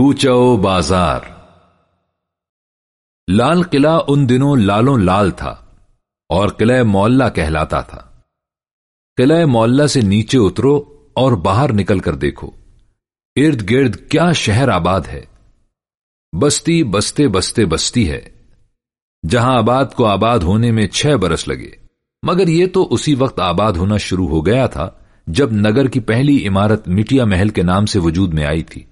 کوچو بازار۔ لال قلعہ ان دنوں لالوں لال تھا اور قلعہ مولا کہلاتا تھا۔ قلعہ مولا سے نیچے اترو اور باہر نکل کر دیکھو۔ ارد گرد کیا شہر آباد ہے۔ بستی بستے بستے بستی ہے۔ جہاں آباد کو آباد ہونے میں چھ برس لگے۔ مگر یہ تو اسی وقت آباد ہونا شروع ہو گیا تھا جب نگر کی پہلی عمارت مٹیا محل کے نام سے وجود میں آئی تھی۔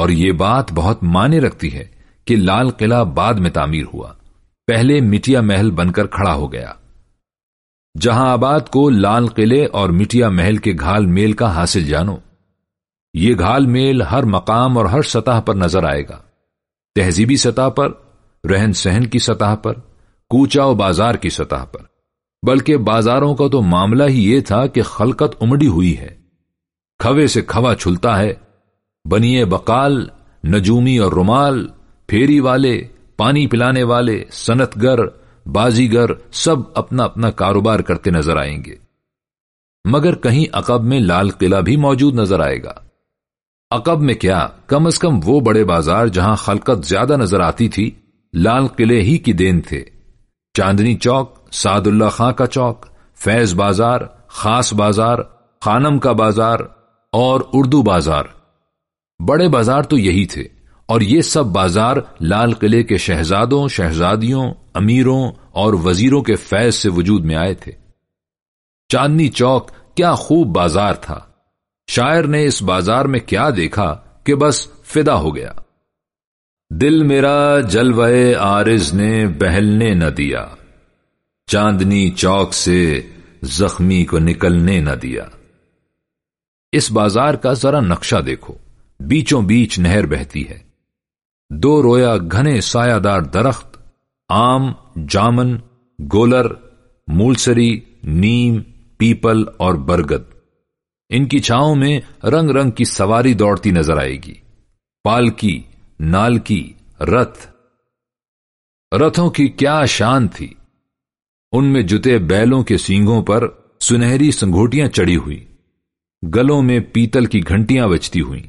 اور یہ بات بہت مانے رکھتی ہے کہ لال قلعہ بعد میں تعمیر ہوا۔ پہلے مٹیا محل بن کر کھڑا ہو گیا۔ جہاں آباد کو لال قلعے اور مٹیا محل کے گھال میل کا حاصل جانو۔ یہ گھال میل ہر مقام اور ہر سطح پر نظر آئے گا۔ تہذیبی سطح پر، رہن سہن کی سطح پر کوچا و بازار کی سطح پر۔ بلکہ بازاروں کا تو معاملہ ہی یہ تھا کہ خلقت امڑی ہوئی ہے۔ کھوے سے کھوا چھلتا ہے۔ بنیے بقال، نجومی اور رومال، پھیری والے، پانی پلانے والے صنعت گر بازیگر، سب اپنا اپنا کاروبار کرتے نظر آئیں گے۔ مگر کہیں عقب میں لال قلعہ بھی موجود نظر آئے گا۔ عقب میں کیا کم از کم وہ بڑے بازار جہاں خلقت زیادہ نظر آتی تھی، لال قلعے ہی کی دین تھے۔ چاندنی چوک، سعد اللہ خان کا چوک، فیض بازار، خاص بازار، خانم کا بازار اور اردو بازار۔ بڑے بازار تو یہی تھے اور یہ سب بازار لال قلعے کے شہزادوں، شہزادیوں، امیروں اور وزیروں کے فیض سے وجود میں آئے تھے۔ چاندنی چوک کیا خوب بازار تھا۔ شاعر نے اس بازار میں کیا دیکھا کہ بس فدا ہو گیا۔ دل میرا جلوے آرز نے بہلنے نہ دیا۔ چاندنی چوک سے زخمی کو نکلنے نہ دیا۔ اس بازار کا ذرا نقشہ دیکھو۔ بیچوں بیچ نہر بہتی ہے۔ دو رویا گھنے سایہ دار درخت، آم، جامن، گولر، مولسری، نیم، پیپل اور برگد۔ ان کی چھاؤں میں رنگ رنگ کی سواری دوڑتی نظر آئے گی۔ پالکی نالکی رتھ۔ رتھوں کی کیا شان تھی۔ ان میں جتے بیلوں کے سینگوں پر سنہری سنگھوٹیاں چڑی ہوئی گلوں میں پیتل کی گھنٹیاں بچتی ہوئی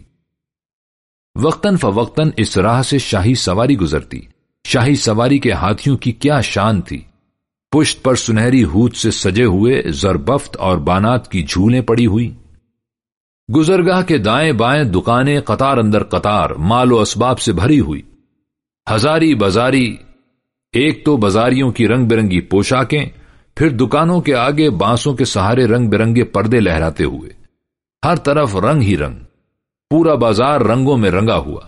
وقتاً فوقتاً اس راہ سے شاہی سواری گزرتی۔ شاہی سواری کے ہاتھیوں کی کیا شان تھی۔ پشت پر سنہری ہوت سے سجے ہوئے زربفت اور بانات کی جھولیں پڑی ہوئی۔ گزرگاہ کے دائیں بائیں دکانیں قطار اندر قطار، مال و اسباب سے بھری ہوئی۔ ہزاری بازاری ایک تو بازاریوں کی رنگ برنگی پوشاکیں، پھر دکانوں کے آگے بانسوں کے سہارے رنگ برنگے پردے لہراتے ہوئے۔ ہر طرف رنگ ہی رنگ۔ پورا بازار رنگوں میں رنگا ہوا،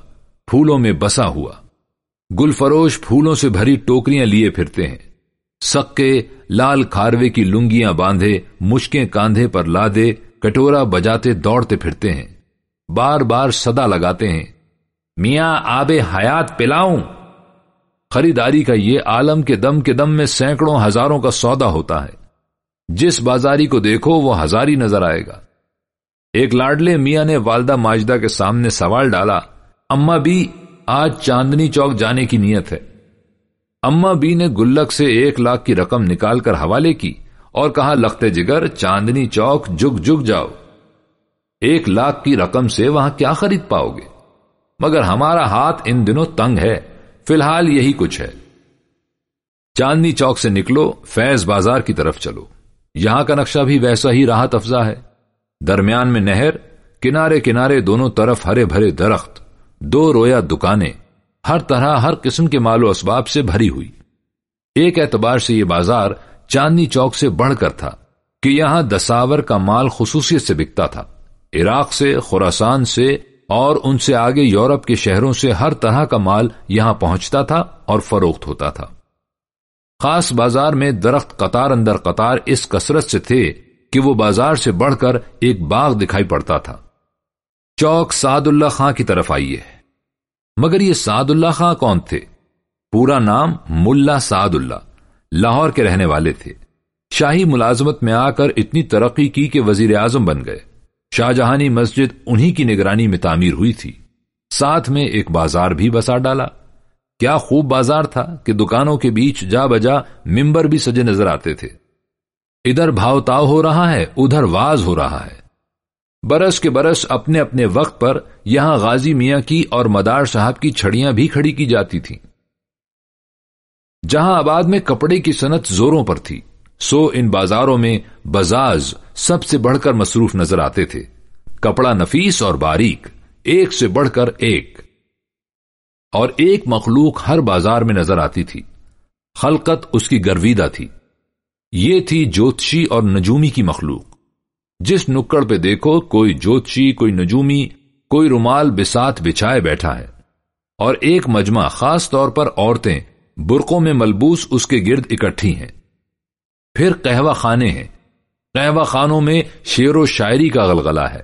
پھولوں میں بسا ہوا۔ گل فروش پھولوں سے بھری ٹوکریاں لیے پھرتے ہیں۔ سکے، لال کھاروے کی لنگیاں باندھے، مشکیں کاندھے پر لادے، کٹورا بجاتے دوڑتے پھرتے ہیں۔ بار بار صدا لگاتے ہیں۔ میاں، آب حیات پلاؤں۔ خریداری کا یہ عالم کے دم کے دم میں سینکڑوں ہزاروں کا سودا ہوتا ہے۔ جس بازاری کو دیکھو، وہ ہزاری نظر آئے گا۔ ایک لاڈلے میاں نے والدہ ماجدہ کے سامنے سوال ڈالا اما بھی آج چاندنی چوک جانے کی نیت ہے۔ اما بی نے گلک سے ایک لاکھ کی رقم نکال کر حوالے کی اور کہا لختے جگر، چاندنی چوک جگ جگ جاؤ۔ ایک لاکھ کی رقم سے وہاں کیا خرید پاؤ گے؟ مگر ہمارا ہاتھ ان دنوں تنگ ہے، فی الحال یہی کچھ ہے۔ چاندنی چوک سے نکلو، فیض بازار کی طرف چلو۔ یہاں کا نقشہ بھی ویسا ہی راحت افزا ہے۔ درمیان میں نہر، کنارے کنارے دونوں طرف ہرے بھرے درخت، دو رویا دکانیں، ہر طرح ہر قسم کے مال و اسباب سے بھری ہوئی۔ ایک اعتبار سے یہ بازار چاندنی چوک سے بڑھ کر تھا کہ یہاں دساور کا مال خصوصیت سے بکتا تھا۔ عراق سے خوراسان سے اور ان سے آگے یورپ کے شہروں سے ہر طرح کا مال یہاں پہنچتا تھا اور فروخت ہوتا تھا۔ خاص بازار میں درخت قطار اندر قطار اس کثرت سے تھے کہ وہ بازار سے بڑھ کر ایک باغ دکھائی پڑتا تھا۔ چوک سعد اللہ خان کی طرف آئیے مگر یہ سعد اللہ خان کون تھے؟ پورا نام ملا سعد اللہ، لاہور کے رہنے والے تھے۔ شاہی ملازمت میں آ کر اتنی ترقی کی کہ وزیر اعظم بن گئے۔ شاہجہانی مسجد انہی کی نگرانی میں تعمیر ہوئی تھی۔ ساتھ میں ایک بازار بھی بسا ڈالا۔ کیا خوب بازار تھا کہ دکانوں کے بیچ جا بجا ممبر بھی سجے نظر آتے تھے۔ ادھر بھاؤ تاؤ ہو رہا ہے، ادھر واز ہو رہا ہے۔ برس کے برس اپنے اپنے وقت پر یہاں غازی میاں کی اور مدار صاحب کی چھڑیاں بھی کھڑی کی جاتی تھیں۔ جہاں آباد میں کپڑے کی صنعت زوروں پر تھی، سو ان بازاروں میں بزاز سب سے بڑھ کر مصروف نظر آتے تھے۔ کپڑا نفیس اور باریک، ایک سے بڑھ کر ایک۔ اور ایک مخلوق ہر بازار میں نظر آتی تھی۔ خلقت اس کی گرویدہ تھی۔ یہ تھی جوتشی اور نجومی کی مخلوق۔ جس نکڑ پہ دیکھو، کوئی جوتشی، کوئی نجومی، کوئی رومال بسات بچھائے بیٹھا ہے۔ اور ایک مجمع خاص طور پر عورتیں برقوں میں ملبوس اس کے گرد اکٹھی ہیں۔ پھر قہوہ خانے ہیں۔ قہوہ خانوں میں شیر و شاعری کا غلغلہ ہے۔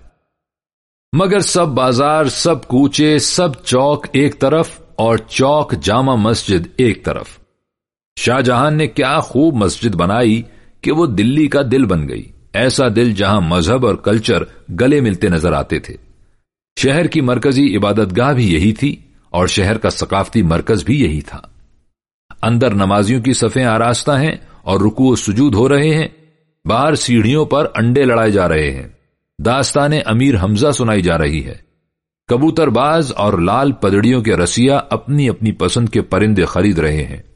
مگر سب بازار، سب کوچے، سب چوک ایک طرف اور چوک جامع مسجد ایک طرف۔ شاہ جہان نے کیا خوب مسجد بنائی کہ وہ دلی کا دل بن گئی۔ ایسا دل جہاں مذہب اور کلچر گلے ملتے نظر آتے تھے۔ شہر کی مرکزی عبادت گاہ بھی یہی تھی اور شہر کا ثقافتی مرکز بھی یہی تھا۔ اندر نمازیوں کی صفیں آراستہ ہیں اور رکو و سجود ہو رہے ہیں۔ باہر سیڑھیوں پر انڈے لڑائے جا رہے ہیں۔ داستان امیر حمزہ سنائی جا رہی ہے۔ کبوتر باز اور لال پدڑیوں کے رسیا اپنی اپنی پسند کے پرندے خرید رہے ہیں۔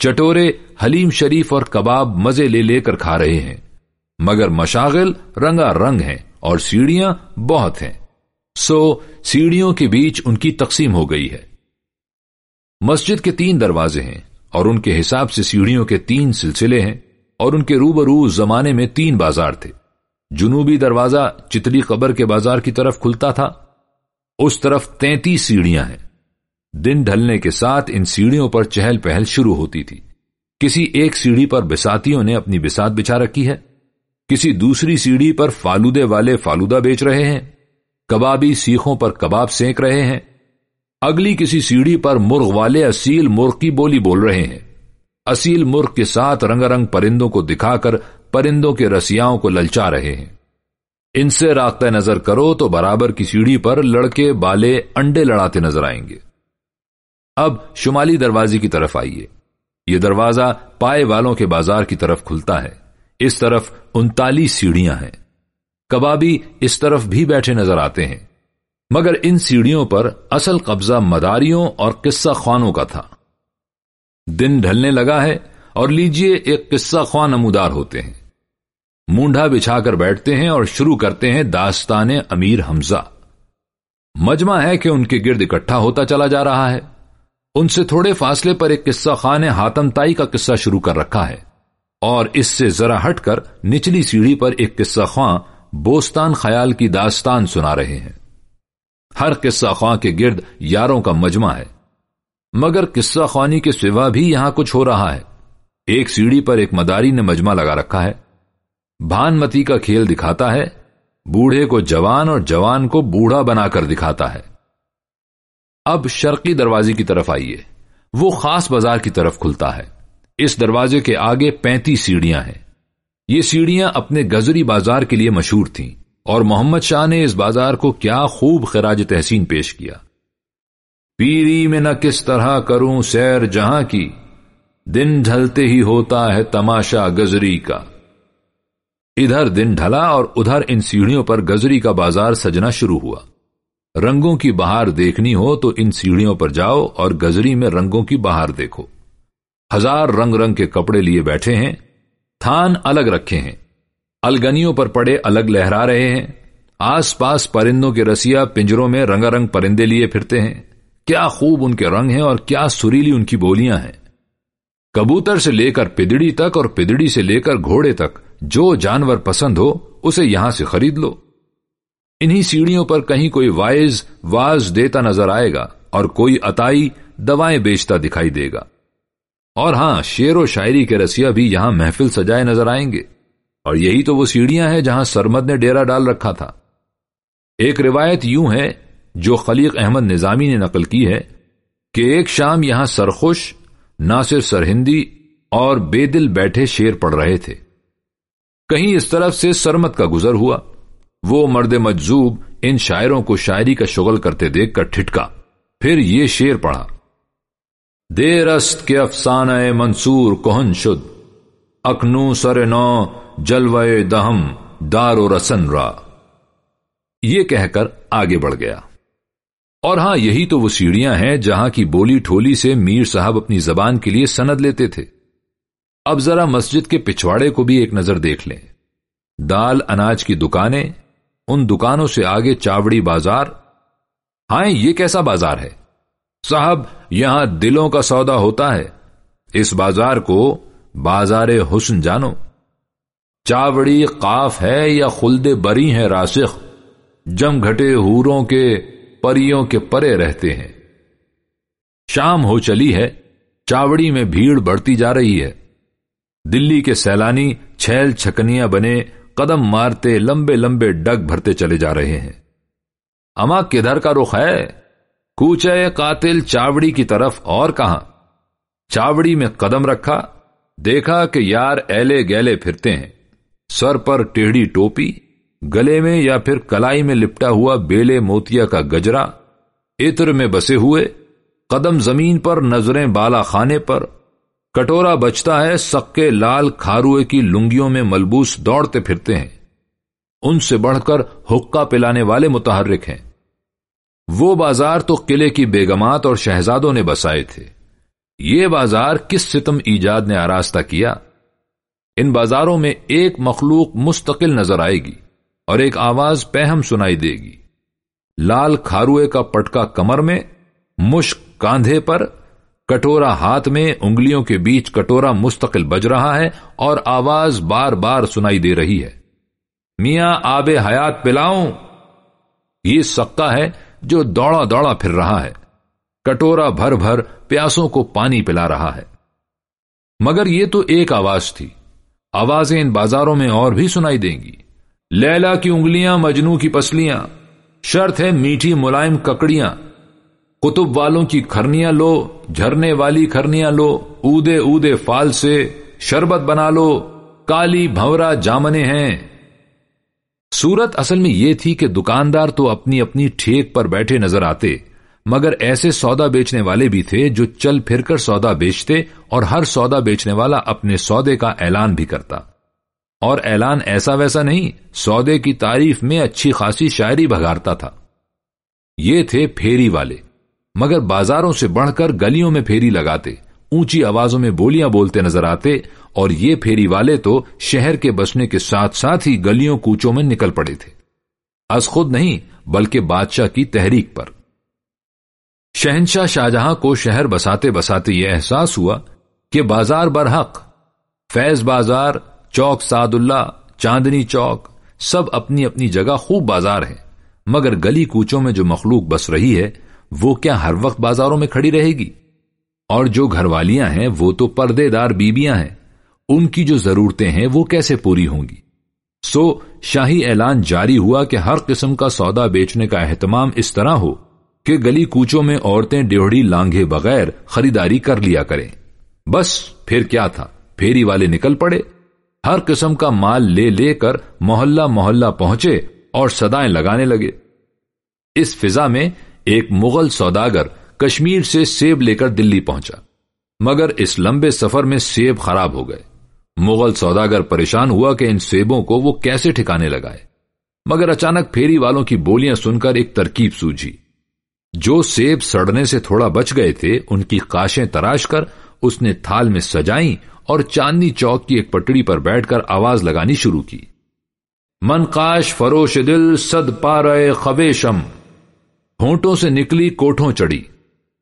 چٹورے حلیم شریف اور کباب مزے لے لے کر کھا رہے ہیں۔ مگر مشاغل رنگا رنگ ہیں اور سیڑھیاں بہت ہیں۔ سو سیڑھیوں کے بیچ ان کی تقسیم ہو گئی ہے۔ مسجد کے تین دروازے ہیں اور ان کے حساب سے سیڑھیوں کے تین سلسلے ہیں اور ان کے روبرو زمانے میں تین بازار تھے۔ جنوبی دروازہ چتلی قبر کے بازار کی طرف کھلتا تھا۔ اس طرف تینتیس سیڑھیاں ہیں۔ دن ڈھلنے کے ساتھ ان سیڑھیوں پر چہل پہل شروع ہوتی تھی۔ کسی ایک سیڑھی پر بساتیوں نے اپنی بسات بچھا رکھی ہے۔ کسی دوسری سیڑھی پر فالودے والے فالودہ بیچ رہے ہیں۔ کبابی سیخوں پر کباب سینک رہے ہیں۔ اگلی کسی سیڑھی پر مرغ والے اصیل مرغ کی بولی بول رہے ہیں۔ اصیل مرغ کے ساتھ رنگ رنگ پرندوں کو دکھا کر پرندوں کے رسیاؤں کو للچا رہے ہیں۔ ان سے راختہ نظر کرو تو برابر کی سیڑھی پر لڑکے بالے انڈے لڑاتے نظر آئیں گے۔ اب شمالی دروازے کی طرف آئیے۔ یہ دروازہ پائے والوں کے بازار کی طرف کھلتا ہے۔ اس طرف انتالیس سیڑھیاں ہیں۔ کبابی اس طرف بھی بیٹھے نظر آتے ہیں۔ مگر ان سیڑھیوں پر اصل قبضہ مداریوں اور قصہ خوانوں کا تھا۔ دن ڈھلنے لگا ہے اور لیجیے ایک قصہ خوان نمودار ہوتے ہیں۔ مونڈا بچھا کر بیٹھتے ہیں اور شروع کرتے ہیں داستان امیر حمزہ۔ مجمع ہے کہ ان کے گرد اکٹھا ہوتا چلا جا رہا ہے۔ ان سے تھوڑے فاصلے پر ایک قصہ خان ہاتم تائی کا قصہ شروع کر رکھا ہے اور اس سے ذرا ہٹ کر نچلی سیڑھی پر ایک قصہ خواں بوستان خیال کی داستان سنا رہے ہیں۔ ہر قصہ خواں کے گرد یاروں کا مجمع ہے۔ مگر قصہ خوانی کے سوا بھی یہاں کچھ ہو رہا ہے۔ ایک سیڑھی پر ایک مداری نے مجمع لگا رکھا ہے۔ بھان متی کا کھیل دکھاتا ہے۔ بوڑھے کو جوان اور جوان کو بوڑھا بنا کر دکھاتا ہے۔ اب شرقی دروازے کی طرف آئیے۔ وہ خاص بازار کی طرف کھلتا ہے۔ اس دروازے کے آگے پینتیس سیڑھیاں ہیں۔ یہ سیڑھیاں اپنے گزری بازار کے لیے مشہور تھیں اور محمد شاہ نے اس بازار کو کیا خوب خراج تحسین پیش کیا۔ پیری میں نہ کس طرح کروں سیر جہاں کی، دن ڈھلتے ہی ہوتا ہے تماشا گزری کا۔ ادھر دن ڈھلا اور ادھر ان سیڑھیوں پر گزری کا بازار سجنا شروع ہوا۔ رنگوں کی بہار دیکھنی ہو تو ان سیڑھیوں پر جاؤ اور گزری میں رنگوں کی بہار دیکھو۔ ہزار رنگ رنگ کے کپڑے لیے بیٹھے ہیں، تھان الگ رکھے ہیں۔ الگنیوں پر پڑے الگ لہرا رہے ہیں۔ آس پاس پرندوں کے رسیا پنجروں میں رنگا رنگ پرندے لیے پھرتے ہیں۔ کیا خوب ان کے رنگ ہیں اور کیا سریلی ان کی بولیاں ہیں۔ کبوتر سے لے کر پدڑی تک اور پدڑی سے لے کر گھوڑے تک جو جانور پسند ہو، اسے یہاں سے خرید لو۔ انہی سیڑھیوں پر کہیں کوئی وائز واز دیتا نظر آئے گا اور کوئی اتائی دوائیں بیچتا دکھائی دے گا۔ اور ہاں شعر و شاعری کے رسیا بھی یہاں محفل سجائے نظر آئیں گے۔ اور یہی تو وہ سیڑھیاں ہیں جہاں سرمد نے ڈیرا ڈال رکھا تھا۔ ایک روایت یوں ہے جو خلیق احمد نظامی نے نقل کی ہے کہ ایک شام یہاں سرخوش، ناصر سرہندی اور بے دل بیٹھے شیر پڑ رہے تھے۔ کہیں اس طرف سے سرمت کا گزر ہوا۔ وہ مرد مجزوب ان شاعروں کو شاعری کا شغل کرتے دیکھ کر ٹھٹکا۔ پھر یہ شیر پڑھا۔ دیرست کے افسانہ منصور کوہن شد۔ اکنو سر نو جلوے دہم دار و رسن را۔ یہ کہہ کر آگے بڑھ گیا۔ اور ہاں یہی تو وہ سیڑھیاں ہیں جہاں کی بولی ٹھولی سے میر صاحب اپنی زبان کے لیے سند لیتے تھے۔ اب ذرا مسجد کے پچھواڑے کو بھی ایک نظر دیکھ لیں۔ دال اناج کی دکانیں ان دکانوں سے آگے چاوڑی بازار۔ ہاں یہ کیسا بازار ہے؟ صاحب، یہاں دلوں کا سودا ہوتا ہے۔ اس بازار کو بازار حسن جانو۔ چاوڑی قاف ہے یا خلد بری ہے راسخ؟ جم گھٹے ہوروں کے پریوں کے پرے رہتے ہیں۔ شام ہو چلی ہے، چاوڑی میں بھیڑ بڑھتی جا رہی ہے۔ دلی کے سیلانی چھیل چھکنیاں بنے قدم مارتے لمبے لمبے ڈگ بھرتے چلے جا رہے ہیں۔ اما کدھر کا رخ ہے؟ کوچے قاتل چاوڑی کی طرف اور کہاں؟ چاوڑی میں قدم رکھا، دیکھا کہ یار ایلے گیلے پھرتے ہیں۔ سر پر ٹیڑھی ٹوپی، گلے میں یا پھر کلائی میں لپٹا ہوا بیلے موتیا کا گجرا۔ عطر میں بسے ہوئے، قدم زمین پر نظریں بالا خانے پر۔ کٹورا بچتا ہے، سکے لال کھاروے کی لنگیوں میں ملبوس دوڑتے پھرتے ہیں۔ ان سے بڑھ کر حکا پلانے والے متحرک ہیں۔ وہ بازار تو قلعے کی بیگمات اور شہزادوں نے بسائے تھے۔ یہ بازار کس ستم ایجاد نے آراستہ کیا؟ ان بازاروں میں ایک مخلوق مستقل نظر آئے گی اور ایک آواز پہم سنائی دے گی۔ لال کھاروے کا پٹکا کمر میں، مشک کاندھے پر کٹورا ہاتھ میں انگلیوں کے بیچ کٹورا مستقل بج رہا ہے اور آواز بار بار سنائی دے رہی ہے۔ میاں آب حیات پلاؤں۔ یہ سکا ہے جو دوڑا دوڑا پھر رہا ہے۔ کٹورا بھر بھر پیاسوں کو پانی پلا رہا ہے۔ مگر یہ تو ایک آواز تھی۔ آوازیں ان بازاروں میں اور بھی سنائی دیں گی۔ لیلا کی انگلیاں مجنو کی پسلیاں۔ شرط ہے میٹھی ملائم ککڑیاں۔ کتب والوں کی کھرنیاں لو، جھرنے والی کھرنیاں لو، اودے اودے فال سے شربت بنا لو، کالی بھورا جامنے ہیں۔ سورت اصل میں یہ تھی کہ دکاندار تو اپنی اپنی ٹھیک پر بیٹھے نظر آتے، مگر ایسے سودا بیچنے والے بھی تھے جو چل پھر کر سودا بیچتے اور ہر سودا بیچنے والا اپنے سودے کا اعلان بھی کرتا۔ اور اعلان ایسا ویسا نہیں، سودے کی تعریف میں اچھی خاصی شاعری بگارتا تھا۔ یہ تھے پھیری والے۔ مگر بازاروں سے بڑھ کر گلیوں میں پھیری لگاتے، اونچی آوازوں میں بولیاں بولتے نظر آتے، اور یہ پھیری والے تو شہر کے بسنے کے ساتھ ساتھ ہی گلیوں کوچوں میں نکل پڑے تھے۔ از خود نہیں، بلکہ بادشاہ کی تحریک پر۔ شہنشاہ شاہجہاں کو شہر بساتے بساتے یہ احساس ہوا کہ بازار برحق فیض بازار، چوک سعد اللہ، چاندنی چوک، سب اپنی اپنی جگہ خوب بازار ہیں، مگر گلی کوچوں میں جو مخلوق بس رہی ہے وہ کیا ہر وقت بازاروں میں کھڑی رہے گی؟ اور جو گھر والیاں ہیں، وہ تو پردے دار بیبیاں ہیں۔ ان کی جو ضرورتیں ہیں، وہ کیسے پوری ہوں گی؟ سو، شاہی اعلان جاری ہوا کہ ہر قسم کا سودا بیچنے کا اہتمام اس طرح ہو کہ گلی کوچوں میں عورتیں ڈیوڑی لانگے بغیر خریداری کر لیا کریں۔ بس، پھر کیا تھا؟ پھیری والے نکل پڑے۔ ہر قسم کا مال لے لے کر محلہ محلہ پہنچے اور سدائیں لگانے لگے۔ اس فضا میں ایک مغل سوداگر کشمیر سے سیب لے کر دلی پہنچا، مگر اس لمبے سفر میں سیب خراب ہو گئے۔ مغل سوداگر پریشان ہوا کہ ان سیبوں کو وہ کیسے ٹھکانے لگائے۔ مگر اچانک پھیری والوں کی بولیاں سن کر ایک ترکیب سوجھی۔ جو سیب سڑنے سے تھوڑا بچ گئے تھے، ان کی کاشیں تراش کر اس نے تھال میں سجائیں اور چاندنی چوک کی ایک پٹڑی پر بیٹھ کر آواز لگانی شروع کی۔ منقاش فروش دل سد پا رہے خویشم۔ ہونٹوں سے نکلی، کوٹھوں چڑی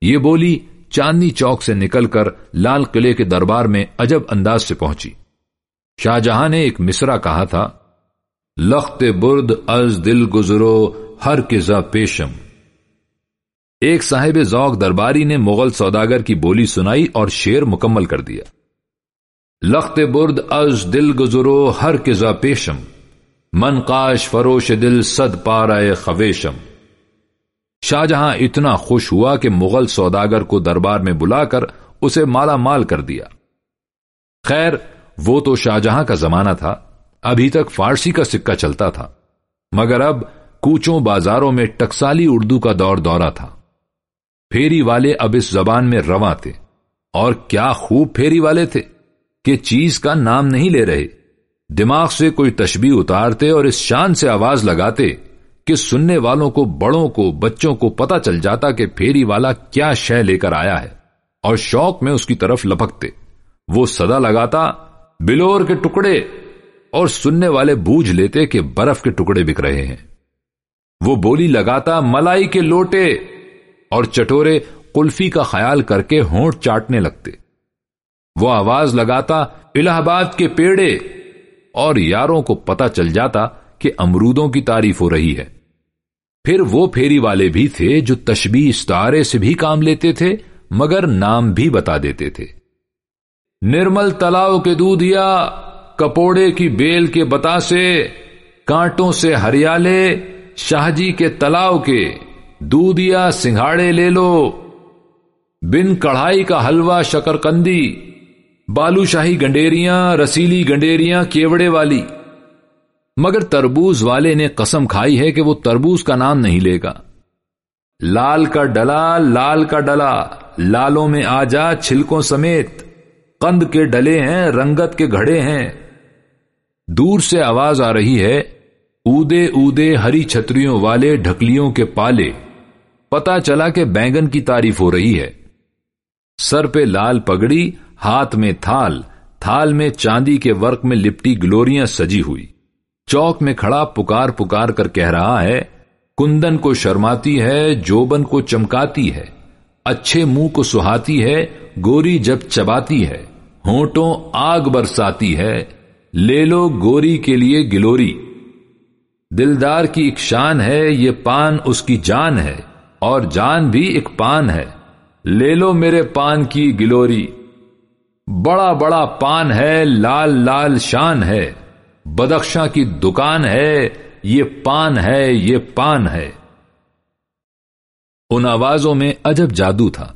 یہ بولی چاندنی چوک سے نکل کر لال قلعے کے دربار میں عجب انداز سے پہنچی۔ شاہجہاں نے ایک مصرا کہا تھا، لخت برد از دل گزرو ہر کزا پیشم۔ ایک صاحب ذوق درباری نے مغل سوداگر کی بولی سنائی اور شیر مکمل کر دیا۔ لخت برد از دل گزرو ہر کزا پیشم، من قاش فروش دل صد پارائے خویشم۔ شاہجہاں اتنا خوش ہوا کہ مغل سوداگر کو دربار میں بلا کر اسے مالا مال کر دیا۔ خیر، وہ تو شاہجہاں کا زمانہ تھا، ابھی تک فارسی کا سکہ چلتا تھا، مگر اب کوچوں بازاروں میں ٹکسالی اردو کا دور دورہ تھا۔ پھیری والے اب اس زبان میں رواں تھے۔ اور کیا خوب پھیری والے تھے کہ چیز کا نام نہیں لے رہے۔ دماغ سے کوئی تشبیح اتارتے اور اس شان سے آواز لگاتے کہ سننے والوں کو، بڑوں کو، بچوں کو پتا چل جاتا کہ پھیری والا کیا شے لے کر آیا ہے۔ اور شوق میں اس کی طرف لپکتے۔ وہ صدا لگاتا، بلور کے ٹکڑے۔ اور سننے والے بوجھ لیتے کہ برف کے ٹکڑے بک رہے ہیں۔ وہ بولی لگاتا، ملائی کے لوٹے۔ اور چٹورے کلفی کا خیال کر کے ہونٹ چاٹنے لگتے۔ وہ آواز لگاتا، الہ آباد کے پیڑے۔ اور یاروں کو پتا چل جاتا کہ امرودوں کی تعریف ہو رہی ہے۔ پھر وہ پھیری والے بھی تھے جو تشبیح ستارے سے بھی کام لیتے تھے، مگر نام بھی بتا دیتے تھے۔ نرمل تلاؤ کے دودھیا کپوڑے کی بیل کے بتاسے، کانٹوں سے ہریالے شاہ جی کے تلاؤ کے دودھیا سنگھاڑے لے لو۔ بن کڑھائی کا حلوہ شکرکندی، بالو شاہی گنڈیریاں، رسیلی گنڈیریاں، کیوڑے والی۔ مگر تربوز والے نے قسم کھائی ہے کہ وہ تربوز کا نام نہیں لے گا۔ لال کا ڈلا، لال کا ڈلا، لالوں میں آ جا چھلکوں سمیت۔ قند کے ڈلے ہیں، رنگت کے گھڑے ہیں۔ دور سے آواز آ رہی ہے، اودے اودے ہری چھتریوں والے ڈھکلیوں کے پالے۔ پتا چلا کہ بینگن کی تعریف ہو رہی ہے۔ سر پہ لال پگڑی، ہاتھ میں تھال تھال میں چاندی کے ورک میں لپٹی گلوریاں سجی ہوئی۔ چوک میں کھڑا پکار پکار کر کہہ رہا ہے، کندن کو شرماتی ہے، جوبن کو چمکاتی ہے، اچھے منہ کو سہاتی ہے، گوری جب چباتی ہے، ہونٹوں آگ برساتی ہے، لے لو گوری کے لیے گلوری۔ دلدار کی ایک شان ہے، یہ پان اس کی جان ہے، اور جان بھی ایک پان ہے۔ لے لو میرے پان کی گلوری۔ بڑا بڑا پان ہے، لال لال شان ہے۔ بدخشاں کی دکان ہے، یہ پان ہے، یہ پان ہے۔ ان آوازوں میں عجب جادو تھا۔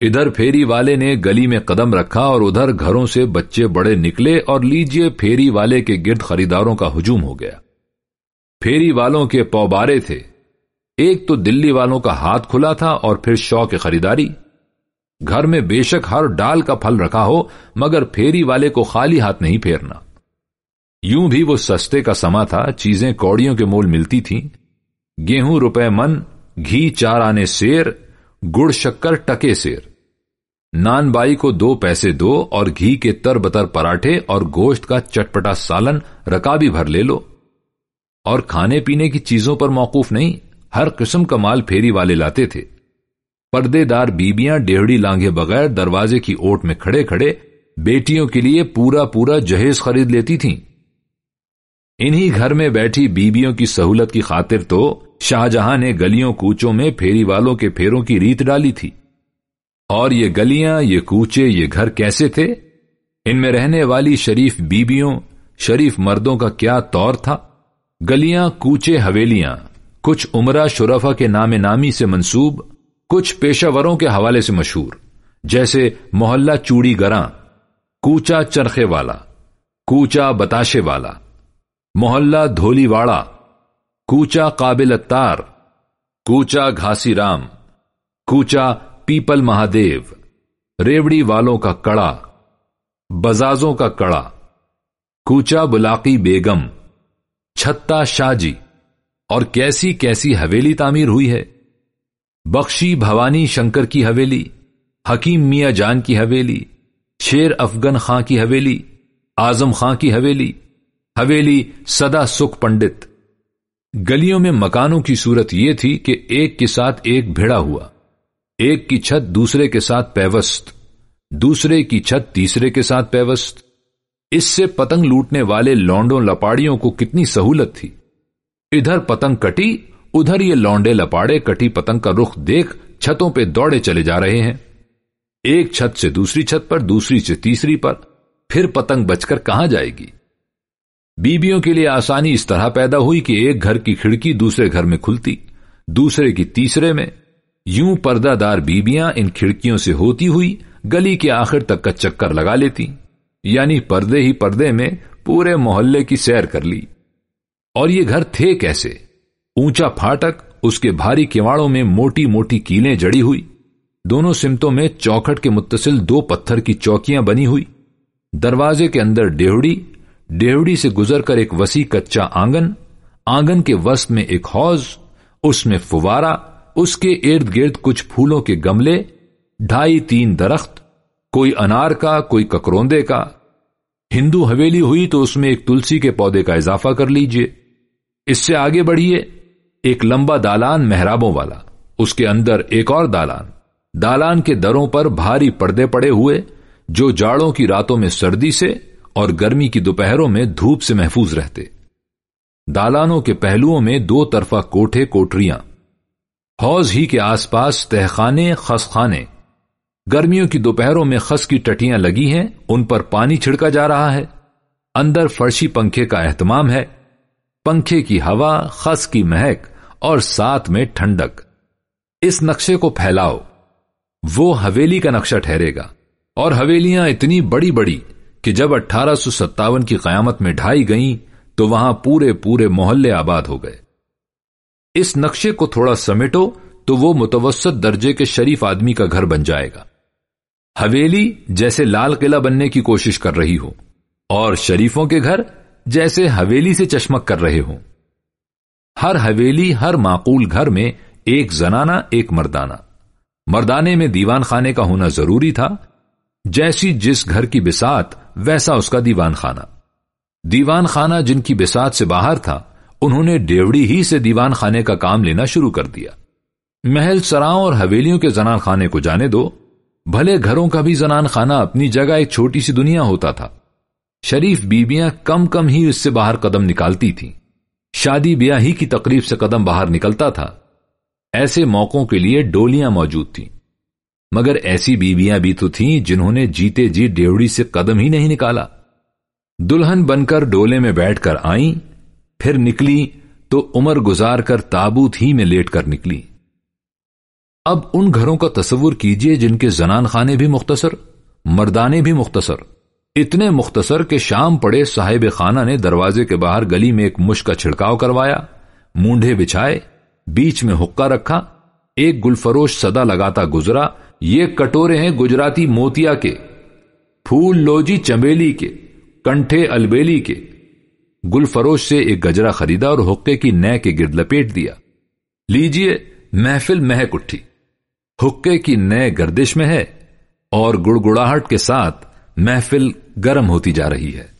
ادھر پھیری والے نے گلی میں قدم رکھا اور ادھر گھروں سے بچے بڑے نکلے اور لیجیے پھیری والے کے گرد خریداروں کا ہجوم ہو گیا۔ پھیری والوں کے پوبارے تھے۔ ایک تو دلی والوں کا ہاتھ کھلا تھا اور پھر شوق خریداری۔ گھر میں بے شک ہر ڈال کا پھل رکھا ہو، مگر پھیری والے کو خالی ہاتھ نہیں پھیرنا۔ یوں بھی وہ سستے کا سما تھا، چیزیں کوڑیوں کے مول ملتی تھیں۔ گیہوں روپے من، گھی چار آنے سیر، گڑ شکر ٹکے سیر۔ نان بائی کو دو پیسے دو اور گھی کے تر بتر پراٹھے اور گوشت کا چٹپٹا سالن رکابی بھر لے لو۔ اور کھانے پینے کی چیزوں پر موقوف نہیں، ہر قسم کا مال پھیری والے لاتے تھے۔ پردے دار بیبیاں ڈیڑھی لانگے بغیر دروازے کی اوٹ میں کھڑے کھڑے بیٹیوں کے لیے پورا پورا جہیز خرید لیتی تھیں۔ انہی گھر میں بیٹھی بیبیوں کی سہولت کی خاطر تو شاہجہاں نے گلیوں کوچوں میں پھیری والوں کے پھیروں کی ریت ڈالی تھی۔ اور یہ گلیاں، یہ کوچے، یہ گھر کیسے تھے؟ ان میں رہنے والی شریف بیبیوں، شریف مردوں کا کیا طور تھا؟ گلیاں، کوچے، حویلیاں، کچھ عمرہ شرفا کے نام نامی سے منسوب، کچھ پیشہ وروں کے حوالے سے مشہور، جیسے محلہ چوڑی گراں کوچا چرخے والا کوچا بتاشے والا۔ محلہ دھولی واڑا کوچا قابل اتار کوچا گھاسی رام کوچا پیپل مہادیو، ریوڑی والوں کا کڑا، بزازوں کا کڑا کوچا بلاقی بیگم چھتا شاہ جی اور کیسی کیسی حویلی تعمیر ہوئی ہے؟ بخشی بھوانی شنکر کی حویلی، حکیم میاں جان کی حویلی، شیر افغن خاں کی حویلی آزم خاں کی حویلی حویلی سدا سکھ پنڈت۔ گلیوں میں مکانوں کی صورت یہ تھی کہ ایک کے ساتھ ایک بھیڑا ہوا۔ ایک کی چھت دوسرے کے ساتھ پیوست۔ دوسرے کی چھت تیسرے کے ساتھ پیوست۔ اس سے پتنگ لوٹنے والے لونڈوں لپاڑیوں کو کتنی سہولت تھی۔ ادھر پتنگ کٹی، ادھر یہ لونڈے لپاڑے کٹی پتنگ کا رخ دیکھ چھتوں پہ دوڑے چلے جا رہے ہیں۔ ایک چھت سے دوسری چھت پر، دوسری سے تیسری پر، پھر پتنگ بچ کر کہاں جائے گی؟ بیبیوں کے لیے آسانی اس طرح پیدا ہوئی کہ ایک گھر کی کھڑکی دوسرے گھر میں کھلتی، دوسرے کی تیسرے میں۔ یوں پردہ دار بیبیاں ان کھڑکیوں سے ہوتی ہوئی گلی کے آخر تک کا چکر لگا لیتی یعنی پردے ہی پردے میں پورے محلے کی سیر کر لی۔ اور یہ گھر تھے کیسے؟ اونچا پھاٹک، اس کے بھاری کیواڑوں میں موٹی موٹی کیلیں جڑی ہوئی۔ دونوں سمتوں میں چوکھٹ کے متصل دو پتھر کی چوکیاں بنی ہوئی۔ دروازے کے اندر ڈیوڑی ڈیوڑی سے گزر کر ایک وسیع کچا آنگن آنگن کے وسط میں ایک حوض، اس میں فوارا اس کے ارد گرد کچھ پھولوں کے گملے، ڈھائی تین درخت، کوئی انار کا، کوئی ککروندے کا۔ ہندو حویلی ہوئی تو اس میں ایک تلسی کے پودے کا اضافہ کر لیجیے۔ اس سے آگے بڑھیے ایک لمبا دالان محرابوں والا، اس کے اندر ایک اور دالان۔ دالان کے دروں پر بھاری پردے پڑے ہوئے، جو جاڑوں کی راتوں میں سردی سے اور گرمی کی دوپہروں میں دھوپ سے محفوظ رہتے۔ دالانوں کے پہلوؤں میں دو طرفہ کوٹھے کوٹریاں۔ حوض ہی کے آس پاس تہخانے، خسخانے۔ گرمیوں کی دوپہروں میں خس کی ٹٹیاں لگی ہیں، ان پر پانی چھڑکا جا رہا ہے۔ اندر فرشی پنکھے کا اہتمام ہے۔ پنکھے کی ہوا، خس کی مہک اور ساتھ میں ٹھنڈک۔ اس نقشے کو پھیلاؤ۔ وہ حویلی کا نقشہ ٹھہرے گا۔ اور حویلیاں اتنی بڑی بڑی۔ کہ جب اٹھارہ سو ستاون کی قیامت میں ڈھائی گئیں تو وہاں پورے پورے محلے آباد ہو گئے۔ اس نقشے کو تھوڑا سمیٹو تو وہ متوسط درجے کے شریف آدمی کا گھر بن جائے گا۔ حویلی جیسے لال قلعہ بننے کی کوشش کر رہی ہو اور شریفوں کے گھر جیسے حویلی سے چشمک کر رہے ہوں۔ ہر حویلی ہر معقول گھر میں ایک زنانہ، ایک مردانہ۔ مردانے میں دیوان خانے کا ہونا ضروری تھا، جیسی جس گھر کی بسات ویسا اس کا دیوان خانہ۔ دیوان خانہ جن کی بسات سے باہر تھا، انہوں نے ڈیوڑی ہی سے دیوان خانے کا کام لینا شروع کر دیا۔ محل سراؤں اور حویلیوں کے زنان خانے کو جانے دو۔ بھلے گھروں کا بھی زنان خانہ اپنی جگہ ایک چھوٹی سی دنیا ہوتا تھا۔ شریف بیبیاں کم کم ہی اس سے باہر قدم نکالتی تھیں۔ شادی بیاہ ہی کی تقریب سے قدم باہر نکلتا تھا۔ ایسے موقعوں کے لیے ڈولیاں موجود تھیں۔ مگر ایسی بیویاں بھی تو تھیں جنہوں نے جیتے جی ڈیوڑی سے قدم ہی نہیں نکالا۔ دلہن بن کر ڈولے میں بیٹھ کر آئیں، پھر نکلی تو عمر گزار کر تابوت ہی میں لیٹ کر نکلی۔ اب ان گھروں کا تصور کیجیے جن کے زنان خانے بھی مختصر، مردانے بھی مختصر۔ اتنے مختصر کہ شام پڑے صاحب خانہ نے دروازے کے باہر گلی میں ایک مشک کا چھڑکاؤ کروایا مونڈے بچھائے، بیچ میں حکا رکھا، ایک گلفروش صدا لگاتا گزرا یہ کٹورے ہیں گجراتی موتیا کے، پھول لوجی چمیلی کے، کنٹھے البیلی کے۔ گل فروش سے ایک گجرا خریدا اور حقے کی نئے کے گرد لپیٹ دیا۔ لیجیے محفل مہک اٹھی۔ حکے کی نئے گردش میں ہے اور گڑ گڑاہٹ کے ساتھ محفل گرم ہوتی جا رہی ہے۔